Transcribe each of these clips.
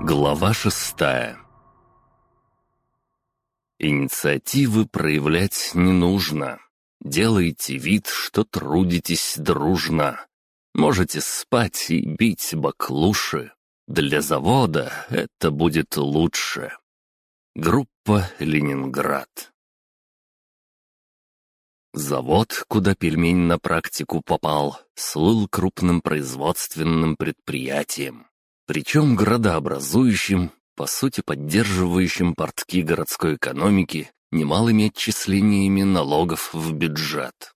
Глава шестая Инициативы проявлять не нужно. Делайте вид, что трудитесь дружно. Можете спать и бить баклуши. Для завода это будет лучше. Группа «Ленинград». Завод, куда пельмень на практику попал, слыл крупным производственным предприятием. Причем градообразующим, по сути поддерживающим портки городской экономики немалыми отчислениями налогов в бюджет.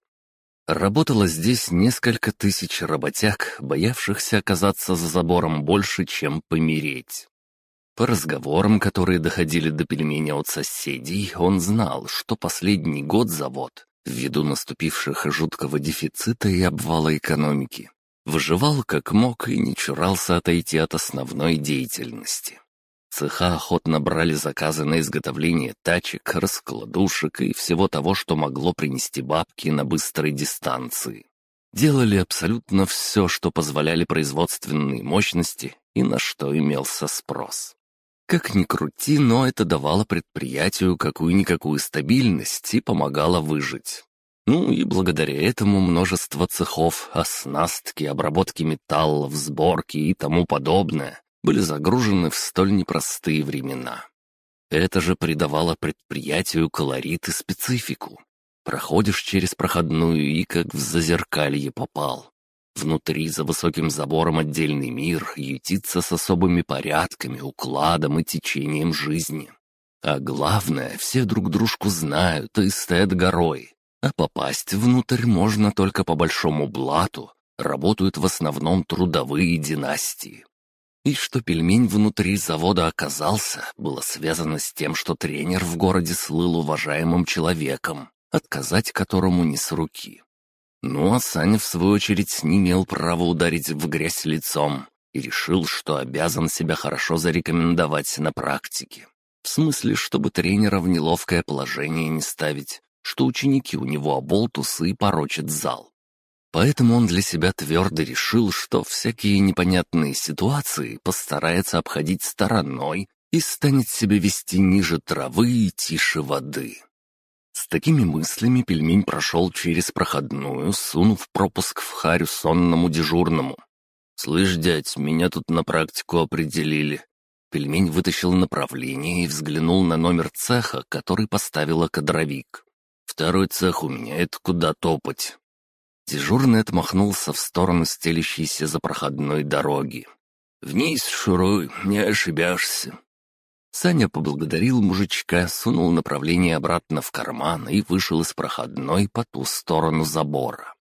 Работало здесь несколько тысяч работяг, боявшихся оказаться за забором больше, чем помереть. По разговорам, которые доходили до пельменя от соседей, он знал, что последний год завод, ввиду наступивших жуткого дефицита и обвала экономики, Выживал как мог и не чурался отойти от основной деятельности. Цеха охотно брали заказы на изготовление тачек, раскладушек и всего того, что могло принести бабки на быстрой дистанции. Делали абсолютно все, что позволяли производственные мощности и на что имелся спрос. Как ни крути, но это давало предприятию какую-никакую стабильность и помогало выжить. Ну и благодаря этому множество цехов, оснастки, обработки металлов, сборки и тому подобное были загружены в столь непростые времена. Это же придавало предприятию колорит и специфику. Проходишь через проходную и как в зазеркалье попал. Внутри, за высоким забором отдельный мир, ютится с особыми порядками, укладом и течением жизни. А главное, все друг дружку знают и стоят горой, а попасть внутрь можно только по большому блату, работают в основном трудовые династии. И что пельмень внутри завода оказался, было связано с тем, что тренер в городе слыл уважаемым человеком, отказать которому не с руки. Ну а Саня, в свою очередь, не имел права ударить в грязь лицом и решил, что обязан себя хорошо зарекомендовать на практике. В смысле, чтобы тренера в неловкое положение не ставить, что ученики у него оболтусы и порочат зал. Поэтому он для себя твердо решил, что всякие непонятные ситуации постарается обходить стороной и станет себя вести ниже травы и тише воды. С такими мыслями пельмень прошел через проходную, сунув пропуск в харю сонному дежурному. «Слышь, дядь, меня тут на практику определили». Пельмень вытащил направление и взглянул на номер цеха, который поставила кадровик. Второй цех у меня — это куда топать». Дежурный отмахнулся в сторону стелящейся за проходной дороги. «Вниз шуруй, не ошибешься». Саня поблагодарил мужичка, сунул направление обратно в карман и вышел из проходной по ту сторону забора.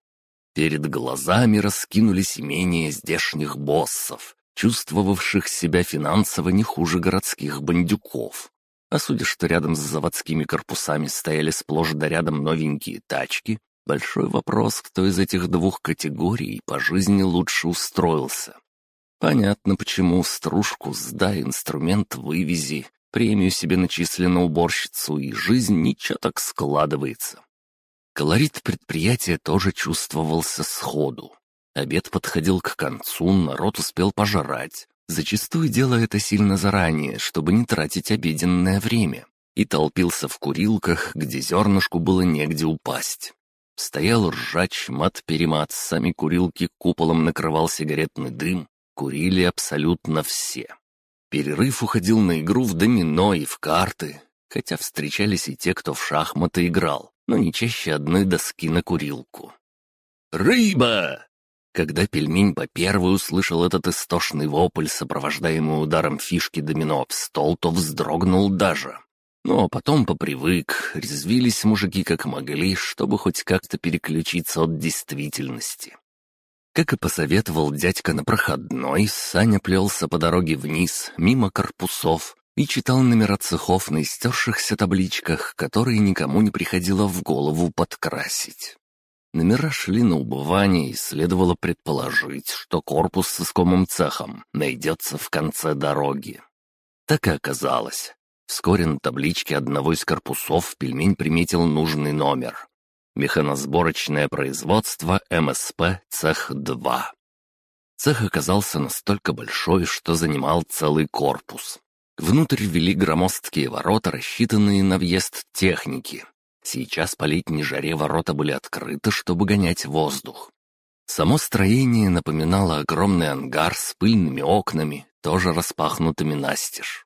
Перед глазами раскинулись имения здешних боссов, чувствовавших себя финансово не хуже городских бандюков. А судя, что рядом с заводскими корпусами стояли сплошь да рядом новенькие тачки, большой вопрос, кто из этих двух категорий по жизни лучше устроился. Понятно, почему стружку сдай, инструмент вывези, премию себе начисли на уборщицу, и жизнь ничего так складывается. Колорит предприятия тоже чувствовался сходу. Обед подходил к концу, народ успел пожрать, Зачастую делая это сильно заранее, чтобы не тратить обеденное время, и толпился в курилках, где зернышку было негде упасть. Стоял ржач, мат-перемат, сами курилки куполом накрывал сигаретный дым, курили абсолютно все. Перерыв уходил на игру в домино и в карты, хотя встречались и те, кто в шахматы играл, но не чаще одной доски на курилку. «Рыба!» Когда пельмень по первой услышал этот истошный вопль, сопровождаемый ударом фишки домино в стол, то вздрогнул даже. Но потом попривык, резвились мужики как могли, чтобы хоть как-то переключиться от действительности. Как и посоветовал дядька на проходной, Саня плелся по дороге вниз, мимо корпусов, и читал номера цехов на истершихся табличках, которые никому не приходило в голову подкрасить. Номера шли на убывание, и следовало предположить, что корпус с искомым цехом найдется в конце дороги. Так и оказалось. Вскоре на табличке одного из корпусов пельмень приметил нужный номер. Механосборочное производство МСП Цех-2. Цех оказался настолько большой, что занимал целый корпус. Внутрь вели громоздкие ворота, рассчитанные на въезд техники. Сейчас по летней жаре ворота были открыты, чтобы гонять воздух. Само строение напоминало огромный ангар с пыльными окнами, тоже распахнутыми настежь.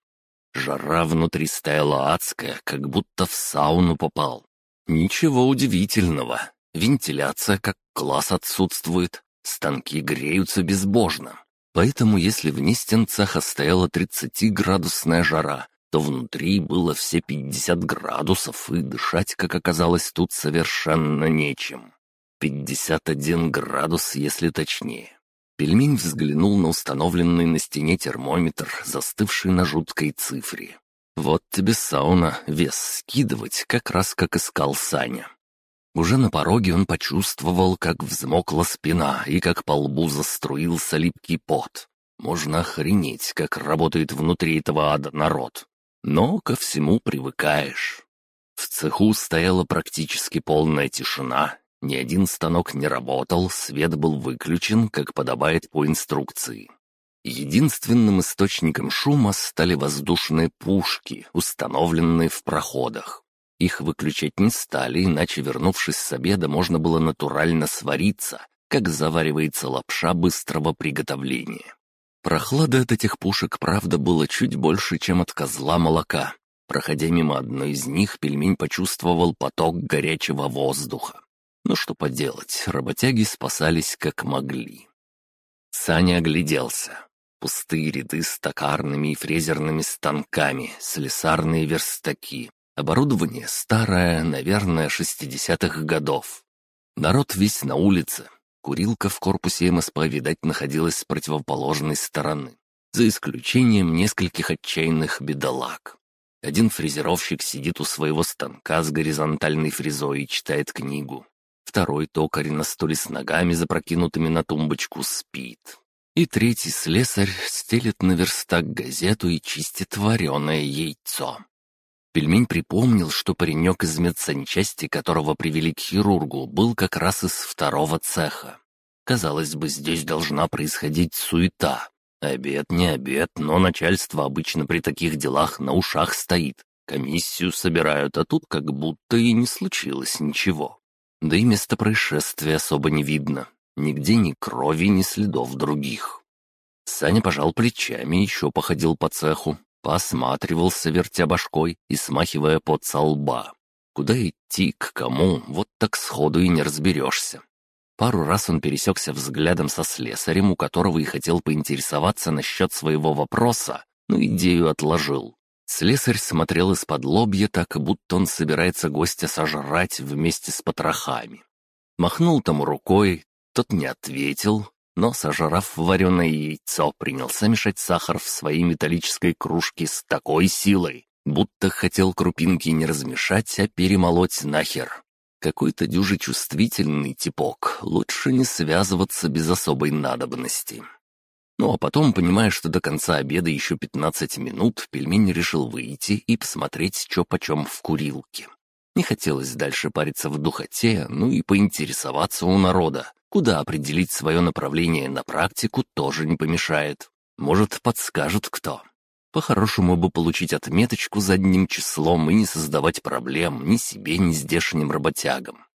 Жара внутри стояла адская, как будто в сауну попал. Ничего удивительного. Вентиляция как класс отсутствует, станки греются безбожно. Поэтому если вне стен цеха стояла 30-градусная жара, то внутри было все 50 градусов, и дышать, как оказалось, тут совершенно нечем. 51 градус, если точнее. Пельмень взглянул на установленный на стене термометр, застывший на жуткой цифре. Вот тебе сауна, вес скидывать, как раз как искал Саня. Уже на пороге он почувствовал, как взмокла спина и как по лбу заструился липкий пот. Можно охренеть, как работает внутри этого ада народ. Но ко всему привыкаешь. В цеху стояла практически полная тишина, ни один станок не работал, свет был выключен, как подобает по инструкции. Единственным источником шума стали воздушные пушки, установленные в проходах. Их выключать не стали, иначе, вернувшись с обеда, можно было натурально свариться, как заваривается лапша быстрого приготовления. Прохлада от этих пушек, правда, было чуть больше, чем от козла молока. Проходя мимо одной из них, пельмень почувствовал поток горячего воздуха. Но что поделать, работяги спасались как могли. Саня огляделся. Пустые ряды с токарными и фрезерными станками, слесарные верстаки, Оборудование старое, наверное, шестидесятых годов. Народ весь на улице. Курилка в корпусе МСП, видать, находилась с противоположной стороны. За исключением нескольких отчаянных бедолаг. Один фрезеровщик сидит у своего станка с горизонтальной фрезой и читает книгу. Второй токарь на стуле с ногами, запрокинутыми на тумбочку, спит. И третий слесарь стелет на верстак газету и чистит вареное яйцо. Пельмень припомнил, что паренек из медсанчасти, которого привели к хирургу, был как раз из второго цеха. Казалось бы, здесь должна происходить суета. Обед не обед, но начальство обычно при таких делах на ушах стоит. Комиссию собирают, а тут как будто и не случилось ничего. Да и место происшествия особо не видно. Нигде ни крови, ни следов других. Саня пожал плечами, еще походил по цеху, Посматривался, вертя башкой и смахивая пот со лба. Куда идти, к кому, вот так сходу и не разберешься. Пару раз он пересекся взглядом со слесарем, у которого и хотел поинтересоваться насчет своего вопроса, но идею отложил. Слесарь смотрел из-под лобья так, будто он собирается гостя сожрать вместе с потрохами. Махнул тому рукой, тот не ответил, но, сожрав вареное яйцо, принялся мешать сахар в своей металлической кружке с такой силой, будто хотел крупинки не размешать, а перемолоть нахер. Какой-то дюжи чувствительный типок, лучше не связываться без особой надобности. Ну а потом, понимая, что до конца обеда еще 15 минут, пельмень решил выйти и посмотреть, что почем в курилке. Не хотелось дальше париться в духоте, ну и поинтересоваться у народа, Куда определить свое направление на практику тоже не помешает. Может, подскажут кто. По-хорошему бы получить отметочку задним числом и не создавать проблем ни себе, ни здешним работягам.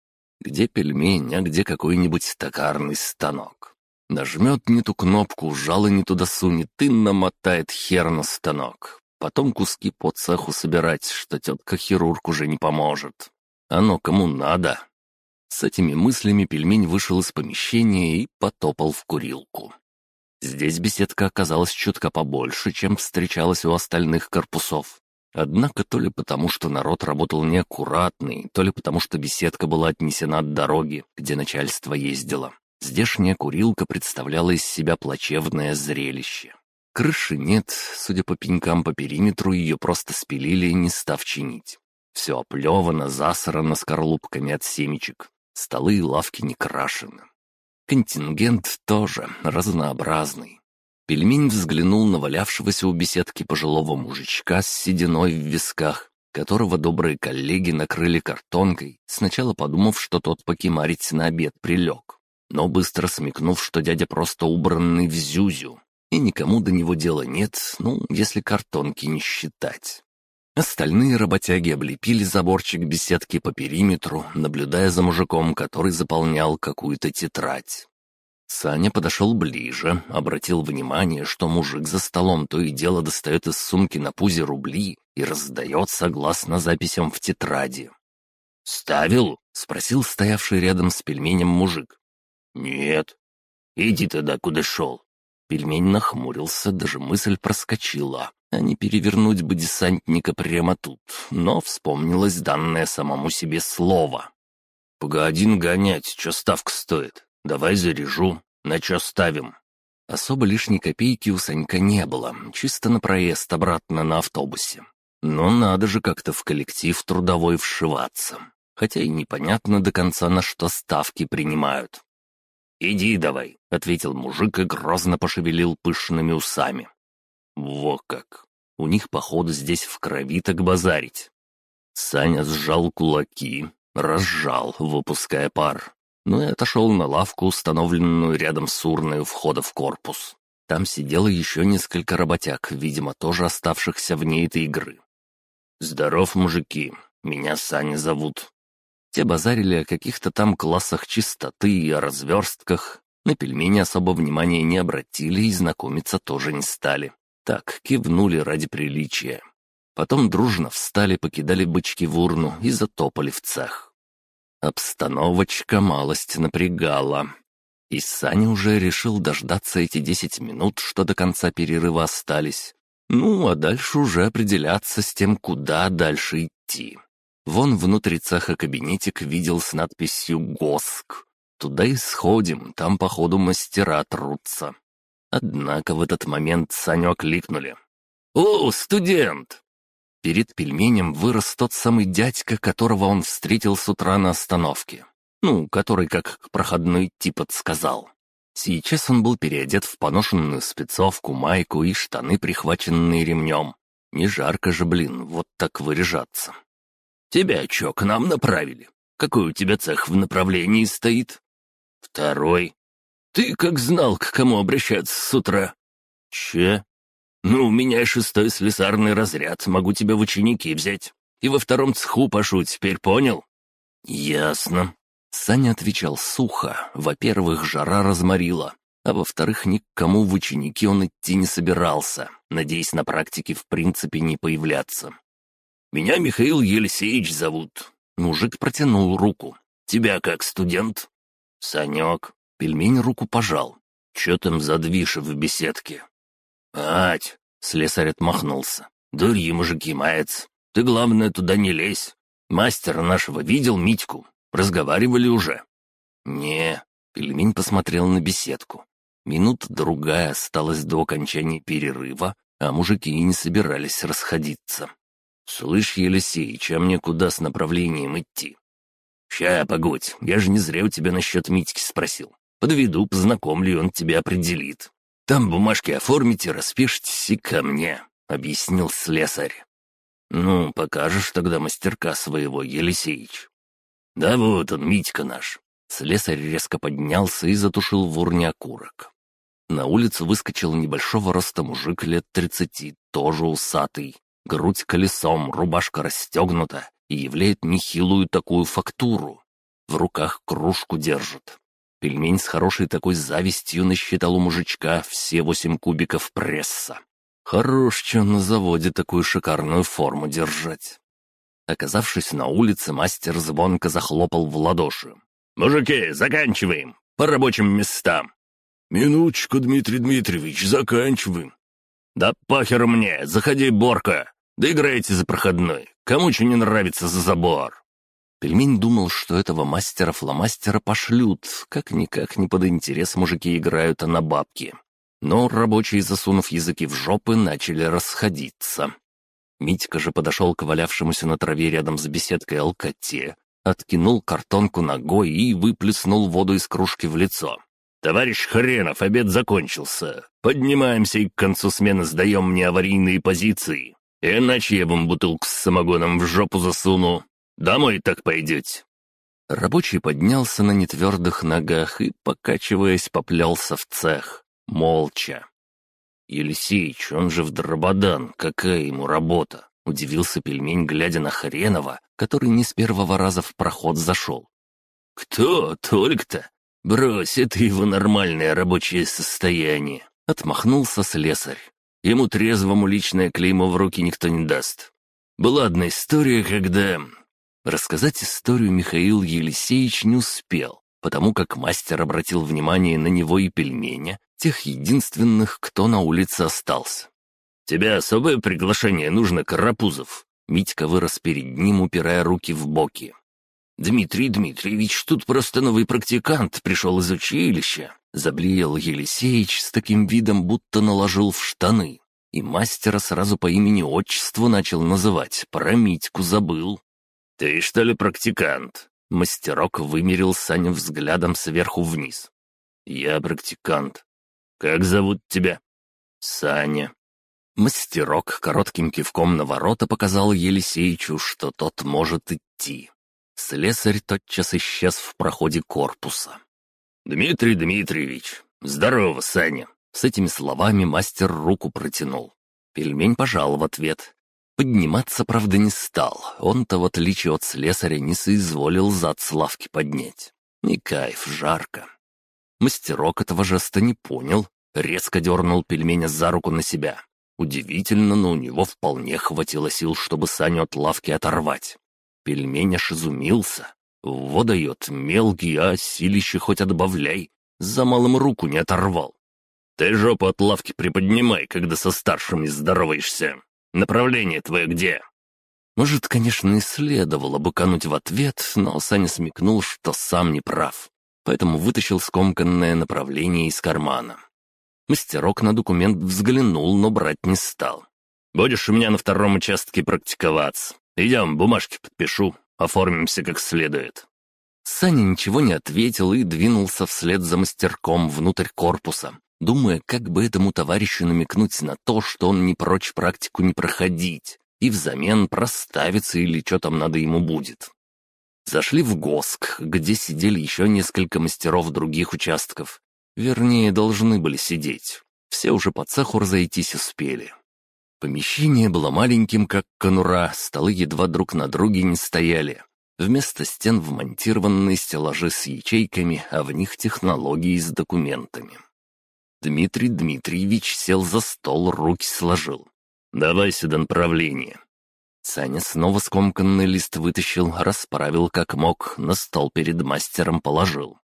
Где пельмень, а где какой-нибудь токарный станок. Нажмет не ту кнопку, жало не туда сунет и намотает хер на станок. Потом куски по цеху собирать, что тетка-хирург уже не поможет. Оно кому надо, с этими мыслями пельмень вышел из помещения и потопал в курилку. Здесь беседка оказалась чутка побольше, чем встречалась у остальных корпусов. Однако то ли потому, что народ работал неаккуратный, то ли потому, что беседка была отнесена от дороги, где начальство ездило. Здешняя курилка представляла из себя плачевное зрелище. Крыши нет, судя по пенькам по периметру, ее просто спилили, не став чинить. Все оплевано, засрано скорлупками от семечек. Столы и лавки не крашены. Контингент тоже разнообразный. Пельмень взглянул на валявшегося у беседки пожилого мужичка с сединой в висках, которого добрые коллеги накрыли картонкой, сначала подумав, что тот покемарить на обед прилег. но быстро смекнув, что дядя просто убранный в зюзю, и никому до него дела нет, ну, если картонки не считать. Остальные работяги облепили заборчик беседки по периметру, наблюдая за мужиком, который заполнял какую-то тетрадь. Саня подошел ближе, обратил внимание, что мужик за столом то и дело достает из сумки на пузе рубли и раздает согласно записям в тетради. «Ставил?» — спросил стоявший рядом с пельменем мужик. «Нет». «Иди тогда, куда шел». Пельмень нахмурился, даже мысль проскочила, а не перевернуть бы десантника прямо тут, но вспомнилось данное самому себе слово. «Погоди гонять, что ставка стоит?» «Давай заряжу. На чё ставим?» Особо лишней копейки у Санька не было, чисто на проезд обратно на автобусе. Но надо же как-то в коллектив трудовой вшиваться. Хотя и непонятно до конца, на что ставки принимают. «Иди давай», — ответил мужик и грозно пошевелил пышными усами. «Во как! У них, походу, здесь в крови так базарить». Саня сжал кулаки, разжал, выпуская пар но и отошел на лавку, установленную рядом с урной у входа в корпус. Там сидело еще несколько работяг, видимо, тоже оставшихся вне этой игры. «Здоров, мужики, меня Саня зовут». Те базарили о каких-то там классах чистоты и о разверстках. На пельмени особо внимания не обратили и знакомиться тоже не стали. Так, кивнули ради приличия. Потом дружно встали, покидали бычки в урну и затопали в цех. Обстановочка малость напрягала. И Саня уже решил дождаться эти десять минут, что до конца перерыва остались. Ну, а дальше уже определяться с тем, куда дальше идти. Вон внутри цеха кабинетик видел с надписью «ГОСК». Туда и сходим, там, походу, мастера трутся. Однако в этот момент Саню окликнули. «О, студент!» Перед пельменем вырос тот самый дядька, которого он встретил с утра на остановке. Ну, который как к проходной идти подсказал. Сейчас он был переодет в поношенную спецовку, майку и штаны, прихваченные ремнем. Не жарко же, блин, вот так выряжаться. «Тебя чё, к нам направили? Какой у тебя цех в направлении стоит?» «Второй». «Ты как знал, к кому обращаться с утра?» «Че?» «Ну, у меня шестой слесарный разряд, могу тебя в ученики взять. И во втором цеху пошу, теперь понял?» «Ясно». Саня отвечал сухо. Во-первых, жара разморила, а во-вторых, ни к кому в ученики он идти не собирался, надеясь на практике в принципе не появляться. «Меня Михаил Елисеевич зовут». Мужик протянул руку. «Тебя как студент?» «Санек». Пельмень руку пожал. «Чё там за движ в беседке?» «Ать!» — слесарь отмахнулся. «Дурьи мужики, маец. Ты, главное, туда не лезь. Мастера нашего видел Митьку. Разговаривали уже». «Не». Пельмень посмотрел на беседку. Минут-другая осталась до окончания перерыва, а мужики и не собирались расходиться. «Слышь, Елисеич, а мне куда с направлением идти?» «Ща, погодь, я же не зря у тебя насчет Митьки спросил. Подведу, познакомлю, он тебя определит. Там бумажки оформите, распишитесь и ко мне», — объяснил слесарь. «Ну, покажешь тогда мастерка своего, Елисеич». «Да вот он, Митька наш». Слесарь резко поднялся и затушил в урне окурок. На улицу выскочил небольшого роста мужик лет тридцати, тоже усатый. Грудь колесом, рубашка расстегнута и являет нехилую такую фактуру. В руках кружку держит. Пельмень с хорошей такой завистью насчитал у мужичка все восемь кубиков пресса. Хорош, что на заводе такую шикарную форму держать. Оказавшись на улице, мастер звонко захлопал в ладоши. «Мужики, заканчиваем! По рабочим местам!» «Минуточку, Дмитрий Дмитриевич, заканчиваем!» «Да похер мне! Заходи, Борка! Доиграйте за проходной! Кому что не нравится за забор!» Пельмень думал, что этого мастера-фломастера пошлют. Как-никак не под интерес мужики играют, а на бабки. Но рабочие, засунув языки в жопы, начали расходиться. Митька же подошел к валявшемуся на траве рядом с беседкой алкоте, откинул картонку ногой и выплеснул воду из кружки в лицо. «Товарищ Хренов, обед закончился. Поднимаемся и к концу смены сдаем мне аварийные позиции. Иначе я вам бутылку с самогоном в жопу засуну. Домой так пойдете». Рабочий поднялся на нетвердых ногах и, покачиваясь, поплелся в цех. Молча. «Елисеич, он же в Дрободан, какая ему работа?» — удивился пельмень, глядя на Хренова, который не с первого раза в проход зашел. «Кто? Только-то? Брось, это его нормальное рабочее состояние», — отмахнулся слесарь. «Ему трезвому личное клеймо в руки никто не даст. Была одна история, когда Рассказать историю Михаил Елисеевич не успел, потому как мастер обратил внимание на него и пельменя, тех единственных, кто на улице остался. «Тебе особое приглашение нужно, Карапузов?» Митька вырос перед ним, упирая руки в боки. «Дмитрий Дмитриевич, тут просто новый практикант пришел из училища», заблеял Елисеич с таким видом, будто наложил в штаны. И мастера сразу по имени-отчеству начал называть, про Митьку забыл. «Ты что ли практикант?» Мастерок вымерил Саню взглядом сверху вниз. «Я практикант. Как зовут тебя?» «Саня». Мастерок коротким кивком на ворота показал Елисеичу, что тот может идти. Слесарь тотчас исчез в проходе корпуса. «Дмитрий Дмитриевич, здорово, Саня!» С этими словами мастер руку протянул. Пельмень пожал в ответ, Подниматься, правда, не стал. Он-то, в отличие от слесаря, не соизволил зад с лавки поднять. Не кайф, жарко. Мастерок этого жеста не понял, резко дернул пельменя за руку на себя. Удивительно, но у него вполне хватило сил, чтобы Саню от лавки оторвать. Пельмень аж изумился. Во мелкий, а силище хоть отбавляй. За малым руку не оторвал. «Ты жопу от лавки приподнимай, когда со старшими здороваешься!» Направление твое где?» Может, конечно, и следовало бы кануть в ответ, но Саня смекнул, что сам не прав, поэтому вытащил скомканное направление из кармана. Мастерок на документ взглянул, но брать не стал. «Будешь у меня на втором участке практиковаться. Идем, бумажки подпишу, оформимся как следует». Саня ничего не ответил и двинулся вслед за мастерком внутрь корпуса, думая, как бы этому товарищу намекнуть на то, что он не прочь практику не проходить, и взамен проставиться или что там надо ему будет. Зашли в ГОСК, где сидели еще несколько мастеров других участков. Вернее, должны были сидеть. Все уже по цеху разойтись успели. Помещение было маленьким, как конура, столы едва друг на друге не стояли. Вместо стен вмонтированные стеллажи с ячейками, а в них технологии с документами. Дмитрий Дмитриевич сел за стол, руки сложил. «Давай сюда направление». Саня снова скомканный лист вытащил, расправил как мог, на стол перед мастером положил.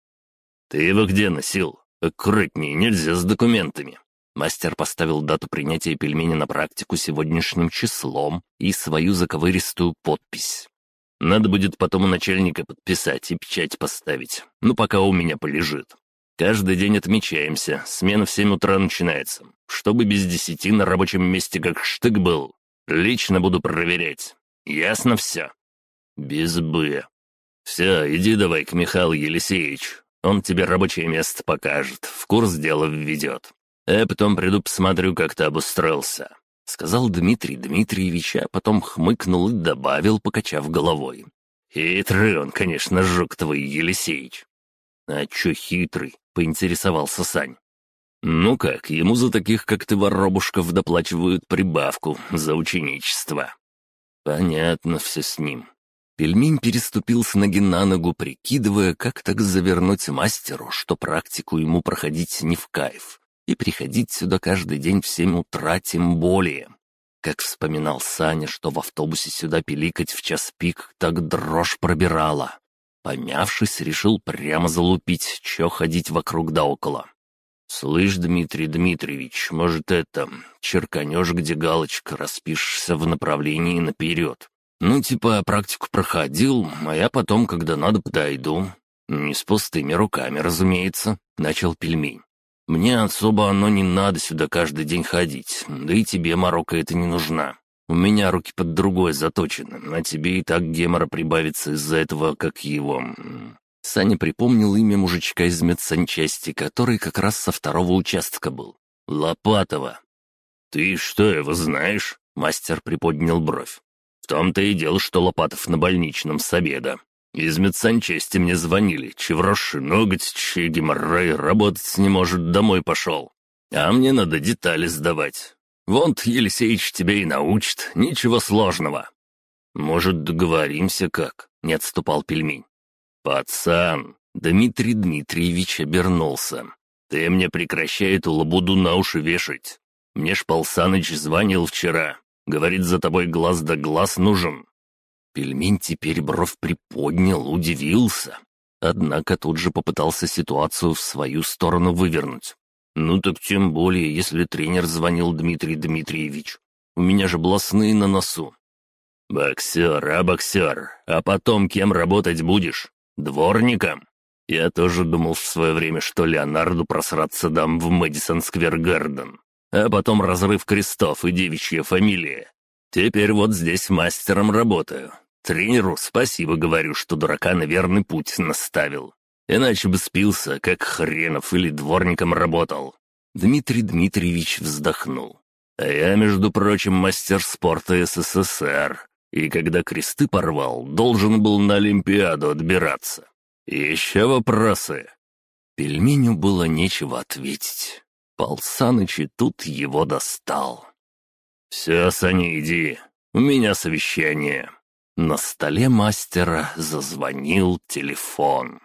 «Ты его где носил? Аккуратнее, нельзя с документами». Мастер поставил дату принятия пельмени на практику сегодняшним числом и свою заковыристую подпись. «Надо будет потом у начальника подписать и печать поставить, ну пока у меня полежит. Каждый день отмечаемся, смена в семь утра начинается. Чтобы без десяти на рабочем месте как штык был. Лично буду проверять. Ясно все?» «Без «бы». «Все, иди давай к Михаилу Елисеевичу. Он тебе рабочее место покажет, в курс дела введет. А потом приду посмотрю, как ты обустроился», — сказал Дмитрий Дмитриевич, а потом хмыкнул и добавил, покачав головой. «Хитрый он, конечно, жук твой, Елисеич». «А чё хитрый? поинтересовался Сань. «Ну как, ему за таких, как ты, воробушков, доплачивают прибавку за ученичество». «Понятно все с ним». Пельмень переступил с ноги на ногу, прикидывая, как так завернуть мастеру, что практику ему проходить не в кайф, и приходить сюда каждый день в семь утра тем более. Как вспоминал Саня, что в автобусе сюда пиликать в час пик так дрожь пробирала. Помявшись, решил прямо залупить, чё ходить вокруг да около. «Слышь, Дмитрий Дмитриевич, может, это, черканешь, где галочка, распишешься в направлении наперед. Ну, типа, практику проходил, а я потом, когда надо, подойду. Не с пустыми руками, разумеется», — начал пельмень. «Мне особо оно не надо сюда каждый день ходить, да и тебе, Марокко, это не нужна. У меня руки под другой заточены, а тебе и так гемора прибавится из-за этого, как его...» Саня припомнил имя мужичка из медсанчасти, который как раз со второго участка был. «Лопатова». «Ты что, его знаешь?» — мастер приподнял бровь. «В том-то и дело, что Лопатов на больничном с обеда. Из медсанчасти мне звонили. Чевроши ноготь, чей геморрой, работать не может, домой пошел. А мне надо детали сдавать. Вон Елисеич тебя и научит, ничего сложного. Может, договоримся как? Не отступал пельмень. Пацан, Дмитрий Дмитриевич обернулся. Ты мне прекращай эту лабуду на уши вешать. Мне ж Пал звонил вчера. Говорит, за тобой глаз да глаз нужен. Пельмень теперь бровь приподнял, удивился. Однако тут же попытался ситуацию в свою сторону вывернуть. «Ну так тем более, если тренер звонил Дмитрий Дмитриевич. У меня же блатные на носу». «Боксер, а боксер, а потом кем работать будешь? Дворником?» Я тоже думал в свое время, что Леонарду просраться дам в Мэдисон Сквер Гарден. А потом разрыв крестов и девичья фамилия. Теперь вот здесь мастером работаю. Тренеру спасибо говорю, что дурака на верный путь наставил. Иначе бы спился, как хренов или дворником работал. Дмитрий Дмитриевич вздохнул. А я, между прочим, мастер спорта СССР. И когда кресты порвал, должен был на Олимпиаду отбираться. Еще вопросы?» Пельменю было нечего ответить. Пал Саныч и тут его достал. «Все, Саня, иди. У меня совещание». На столе мастера зазвонил телефон.